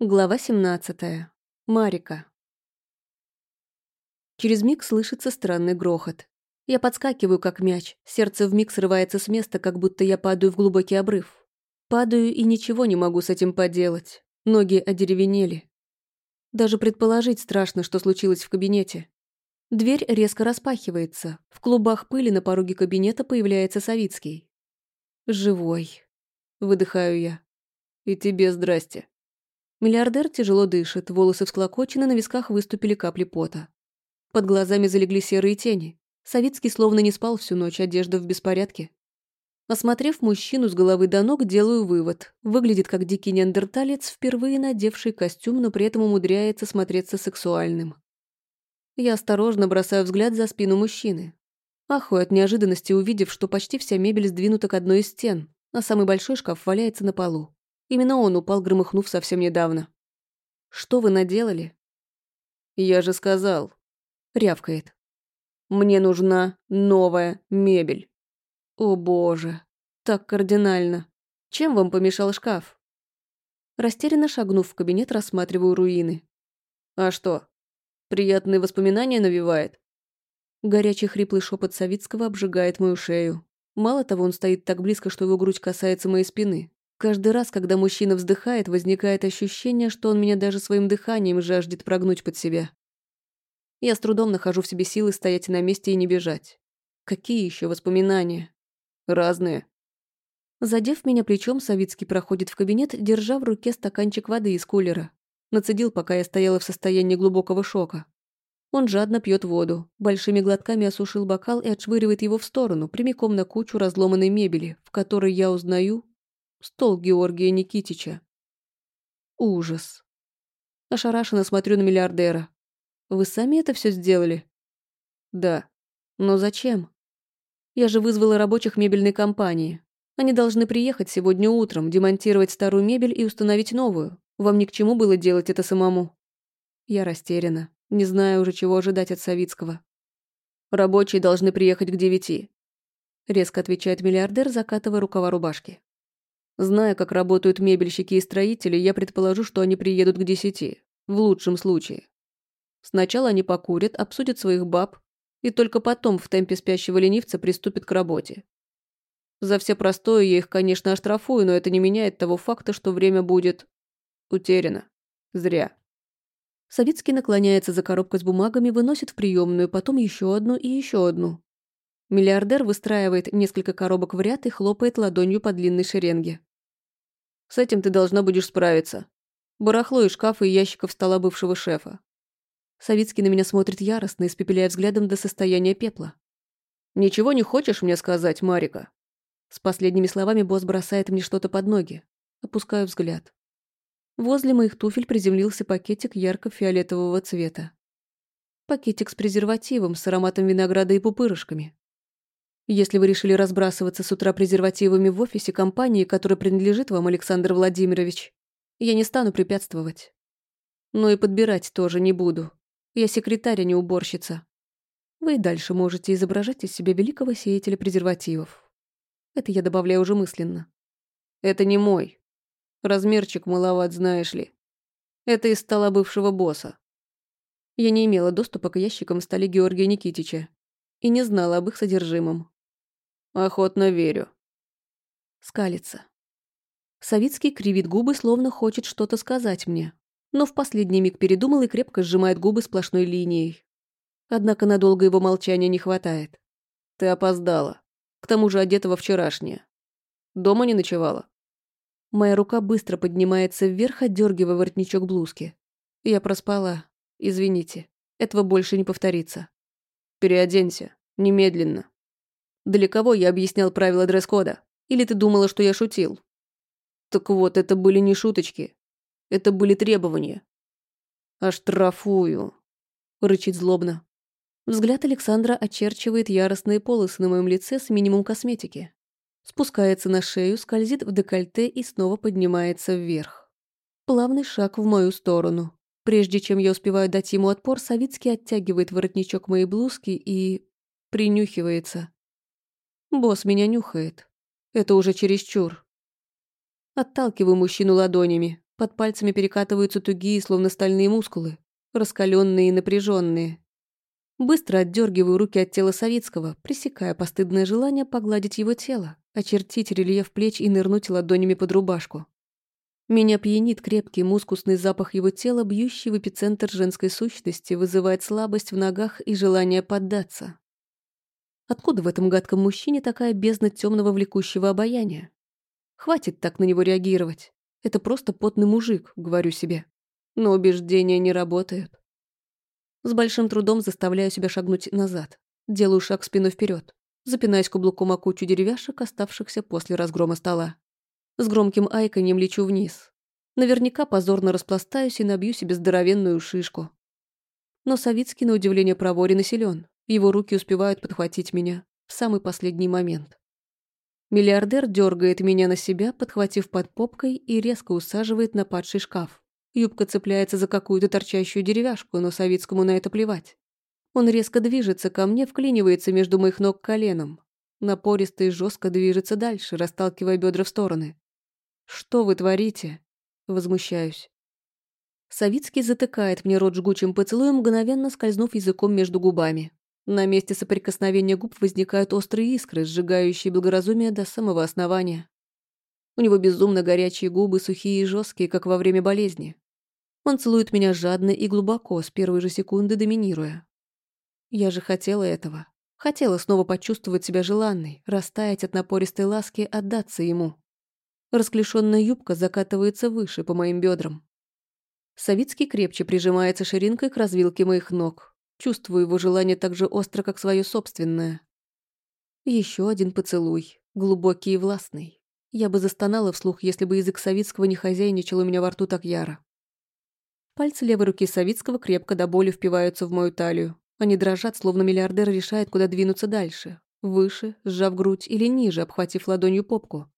Глава 17. Марика. Через миг слышится странный грохот. Я подскакиваю, как мяч. Сердце вмиг срывается с места, как будто я падаю в глубокий обрыв. Падаю и ничего не могу с этим поделать. Ноги одеревенели. Даже предположить страшно, что случилось в кабинете. Дверь резко распахивается. В клубах пыли на пороге кабинета появляется Савицкий. «Живой», — выдыхаю я. «И тебе здрасте», Миллиардер тяжело дышит, волосы всклокочены, на висках выступили капли пота. Под глазами залегли серые тени. Савицкий словно не спал всю ночь, одежда в беспорядке. Осмотрев мужчину с головы до ног, делаю вывод. Выглядит как дикий неандерталец, впервые надевший костюм, но при этом умудряется смотреться сексуальным. Я осторожно бросаю взгляд за спину мужчины. Ахую от неожиданности, увидев, что почти вся мебель сдвинута к одной из стен, а самый большой шкаф валяется на полу. Именно он упал, громыхнув совсем недавно. «Что вы наделали?» «Я же сказал», — рявкает. «Мне нужна новая мебель». «О боже, так кардинально. Чем вам помешал шкаф?» Растерянно шагнув в кабинет, рассматриваю руины. «А что, приятные воспоминания навевает?» Горячий хриплый шепот Савицкого обжигает мою шею. Мало того, он стоит так близко, что его грудь касается моей спины. Каждый раз, когда мужчина вздыхает, возникает ощущение, что он меня даже своим дыханием жаждет прогнуть под себя. Я с трудом нахожу в себе силы стоять на месте и не бежать. Какие еще воспоминания? Разные. Задев меня плечом, Савицкий проходит в кабинет, держа в руке стаканчик воды из кулера. Нацедил, пока я стояла в состоянии глубокого шока. Он жадно пьет воду, большими глотками осушил бокал и отшвыривает его в сторону, прямиком на кучу разломанной мебели, в которой я узнаю Стол Георгия Никитича. Ужас. Ошарашенно смотрю на миллиардера. Вы сами это все сделали? Да. Но зачем? Я же вызвала рабочих мебельной компании. Они должны приехать сегодня утром, демонтировать старую мебель и установить новую. Вам ни к чему было делать это самому. Я растеряна. Не знаю уже, чего ожидать от Савицкого. Рабочие должны приехать к девяти. Резко отвечает миллиардер, закатывая рукава рубашки. Зная, как работают мебельщики и строители, я предположу, что они приедут к десяти. В лучшем случае. Сначала они покурят, обсудят своих баб, и только потом в темпе спящего ленивца приступят к работе. За все простое я их, конечно, оштрафую, но это не меняет того факта, что время будет... утеряно. Зря. Савицкий наклоняется за коробкой с бумагами, выносит в приемную, потом еще одну и еще одну. Миллиардер выстраивает несколько коробок в ряд и хлопает ладонью по длинной шеренге. С этим ты должна будешь справиться. Барахло из шкафа и ящиков стола бывшего шефа. Савицкий на меня смотрит яростно, испепеляя взглядом до состояния пепла. «Ничего не хочешь мне сказать, Марика?» С последними словами босс бросает мне что-то под ноги. Опускаю взгляд. Возле моих туфель приземлился пакетик ярко-фиолетового цвета. Пакетик с презервативом, с ароматом винограда и пупырышками. Если вы решили разбрасываться с утра презервативами в офисе компании, которая принадлежит вам, Александр Владимирович, я не стану препятствовать. Но и подбирать тоже не буду. Я секретарь, а не уборщица. Вы и дальше можете изображать из себя великого сеятеля презервативов. Это я добавляю уже мысленно. Это не мой. Размерчик маловат, знаешь ли. Это из стола бывшего босса. Я не имела доступа к ящикам в столе Георгия Никитича и не знала об их содержимом. Охотно верю. Скалится. Савицкий кривит губы, словно хочет что-то сказать мне, но в последний миг передумал и крепко сжимает губы сплошной линией. Однако надолго его молчания не хватает. Ты опоздала. К тому же одета во вчерашнее. Дома не ночевала? Моя рука быстро поднимается вверх, отдергивая воротничок блузки. Я проспала. Извините. Этого больше не повторится. Переоденься. Немедленно. Для кого я объяснял правила дресс-кода? Или ты думала, что я шутил? Так вот, это были не шуточки. Это были требования. «Оштрафую», — рычит злобно. Взгляд Александра очерчивает яростные полосы на моем лице с минимум косметики. Спускается на шею, скользит в декольте и снова поднимается вверх. Плавный шаг в мою сторону. Прежде чем я успеваю дать ему отпор, Савицкий оттягивает воротничок моей блузки и... принюхивается. Босс меня нюхает. Это уже чересчур. Отталкиваю мужчину ладонями. Под пальцами перекатываются тугие, словно стальные мускулы, раскаленные и напряженные. Быстро отдергиваю руки от тела Савицкого, пресекая постыдное желание погладить его тело, очертить рельеф плеч и нырнуть ладонями под рубашку. Меня пьянит крепкий мускусный запах его тела, бьющий в эпицентр женской сущности, вызывает слабость в ногах и желание поддаться. Откуда в этом гадком мужчине такая бездна темного влекущего обаяния? Хватит так на него реагировать. Это просто потный мужик, говорю себе. Но убеждения не работают. С большим трудом заставляю себя шагнуть назад. Делаю шаг спиной вперед, запинаясь каблуком о кучу деревяшек, оставшихся после разгрома стола. С громким айканьем лечу вниз. Наверняка позорно распластаюсь и набью себе здоровенную шишку. Но Савицкий, на удивление, проворен и силен. Его руки успевают подхватить меня в самый последний момент. Миллиардер дергает меня на себя, подхватив под попкой и резко усаживает на падший шкаф. Юбка цепляется за какую-то торчащую деревяшку, но Савицкому на это плевать. Он резко движется ко мне, вклинивается между моих ног коленом. Напористо и жестко движется дальше, расталкивая бедра в стороны. «Что вы творите?» Возмущаюсь. Савицкий затыкает мне рот жгучим поцелуем, мгновенно скользнув языком между губами. На месте соприкосновения губ возникают острые искры, сжигающие благоразумие до самого основания. У него безумно горячие губы, сухие и жесткие, как во время болезни. Он целует меня жадно и глубоко, с первой же секунды доминируя. Я же хотела этого. Хотела снова почувствовать себя желанной, растаять от напористой ласки, отдаться ему. Расклешенная юбка закатывается выше по моим бедрам. Савицкий крепче прижимается ширинкой к развилке моих ног, Чувствую его желание так же остро, как свое собственное. Еще один поцелуй, глубокий и властный. Я бы застонала вслух, если бы язык Савицкого не хозяйничал у меня во рту так яро. Пальцы левой руки Савицкого крепко до боли впиваются в мою талию. Они дрожат, словно миллиардер решает, куда двинуться дальше. Выше, сжав грудь, или ниже, обхватив ладонью попку.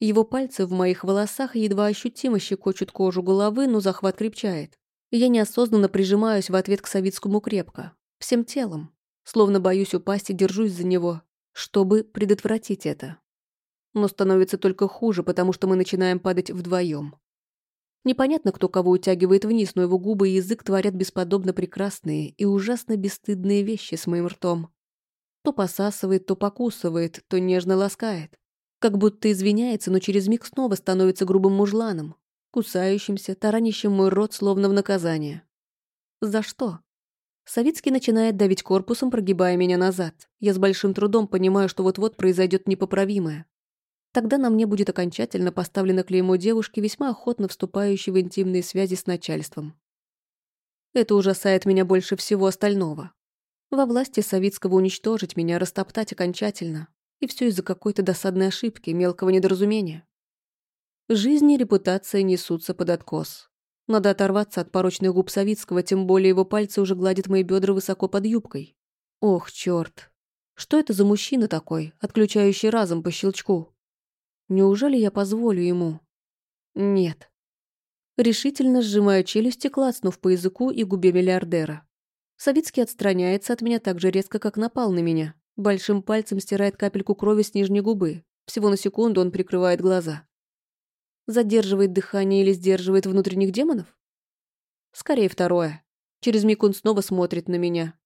Его пальцы в моих волосах едва ощутимо щекочут кожу головы, но захват крепчает. Я неосознанно прижимаюсь в ответ к Савицкому крепко, всем телом, словно боюсь упасть и держусь за него, чтобы предотвратить это. Но становится только хуже, потому что мы начинаем падать вдвоем. Непонятно, кто кого утягивает вниз, но его губы и язык творят бесподобно прекрасные и ужасно бесстыдные вещи с моим ртом. То посасывает, то покусывает, то нежно ласкает. Как будто извиняется, но через миг снова становится грубым мужланом, кусающимся, таранящим мой рот словно в наказание. За что? Савицкий начинает давить корпусом, прогибая меня назад. Я с большим трудом понимаю, что вот-вот произойдет непоправимое. Тогда на мне будет окончательно поставлено клеймо девушки, весьма охотно вступающей в интимные связи с начальством. Это ужасает меня больше всего остального. Во власти Савицкого уничтожить меня, растоптать окончательно. И все из-за какой-то досадной ошибки, мелкого недоразумения. Жизнь и репутация несутся под откос. Надо оторваться от порочных губ Савицкого, тем более его пальцы уже гладят мои бедра высоко под юбкой. Ох, черт! Что это за мужчина такой, отключающий разом по щелчку? Неужели я позволю ему? Нет. Решительно сжимаю челюсти, клацнув по языку и губе миллиардера. Савицкий отстраняется от меня так же резко, как напал на меня. Большим пальцем стирает капельку крови с нижней губы. Всего на секунду он прикрывает глаза. Задерживает дыхание или сдерживает внутренних демонов? Скорее второе. Через миг он снова смотрит на меня.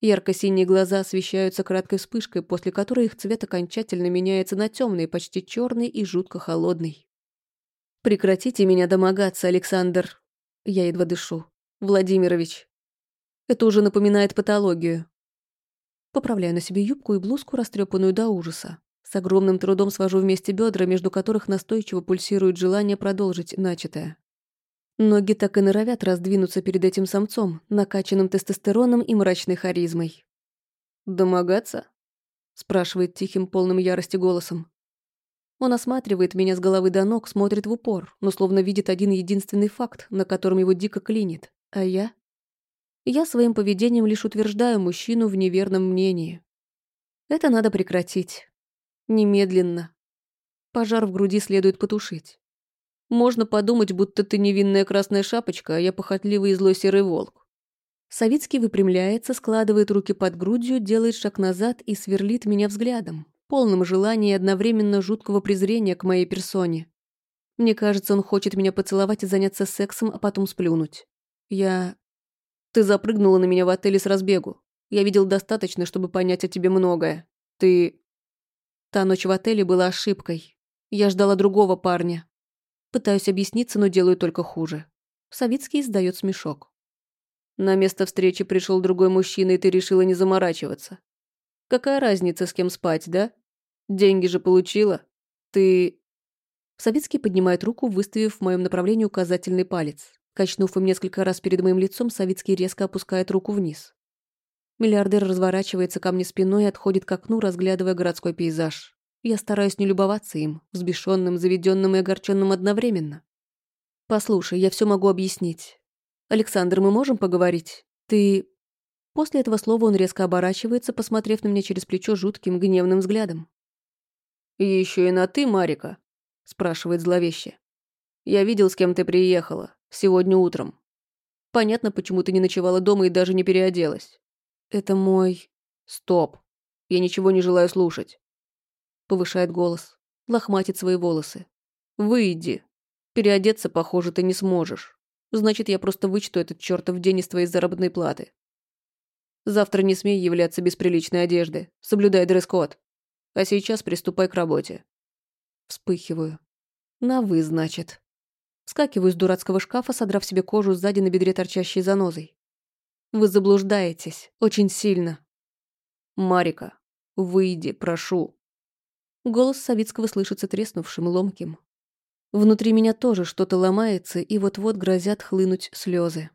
Ярко-синие глаза освещаются краткой вспышкой, после которой их цвет окончательно меняется на темный, почти черный и жутко холодный. «Прекратите меня домогаться, Александр!» Я едва дышу. «Владимирович!» Это уже напоминает патологию. Поправляю на себе юбку и блузку, растрепанную до ужаса. С огромным трудом свожу вместе бедра, между которых настойчиво пульсирует желание продолжить начатое. Ноги так и норовят раздвинуться перед этим самцом, накачанным тестостероном и мрачной харизмой. «Домогаться?» – спрашивает тихим, полным ярости голосом. Он осматривает меня с головы до ног, смотрит в упор, но словно видит один единственный факт, на котором его дико клинит. А я? Я своим поведением лишь утверждаю мужчину в неверном мнении. Это надо прекратить. Немедленно. Пожар в груди следует потушить. Можно подумать, будто ты невинная красная шапочка, а я похотливый и злой серый волк. Савицкий выпрямляется, складывает руки под грудью, делает шаг назад и сверлит меня взглядом, полным желания и одновременно жуткого презрения к моей персоне. Мне кажется, он хочет меня поцеловать и заняться сексом, а потом сплюнуть. Я... Ты запрыгнула на меня в отеле с разбегу. Я видел достаточно, чтобы понять о тебе многое. Ты... Та ночь в отеле была ошибкой. Я ждала другого парня. Пытаюсь объясниться, но делаю только хуже. Савицкий издает смешок. На место встречи пришел другой мужчина, и ты решила не заморачиваться. Какая разница, с кем спать, да? Деньги же получила. Ты... Савицкий поднимает руку, выставив в моем направлении указательный палец. Качнув им несколько раз перед моим лицом, Савицкий резко опускает руку вниз. Миллиардер разворачивается ко мне спиной и отходит к окну, разглядывая городской пейзаж. Я стараюсь не любоваться им, взбешенным, заведенным и огорченным одновременно. «Послушай, я все могу объяснить. Александр, мы можем поговорить? Ты...» После этого слова он резко оборачивается, посмотрев на меня через плечо жутким, гневным взглядом. «И еще и на «ты», Марика?» – спрашивает зловеще. «Я видел, с кем ты приехала. Сегодня утром. Понятно, почему ты не ночевала дома и даже не переоделась. Это мой... Стоп. Я ничего не желаю слушать. Повышает голос. Лохматит свои волосы. Выйди. Переодеться, похоже, ты не сможешь. Значит, я просто вычту этот чертов день из твоей заработной платы. Завтра не смей являться без приличной одежды. Соблюдай дресс-код. А сейчас приступай к работе. Вспыхиваю. На «вы», значит. Скакиваю с дурацкого шкафа, содрав себе кожу сзади на бедре торчащей занозой. Вы заблуждаетесь. Очень сильно. Марика, выйди, прошу. Голос Савицкого слышится треснувшим, ломким. Внутри меня тоже что-то ломается, и вот-вот грозят хлынуть слезы.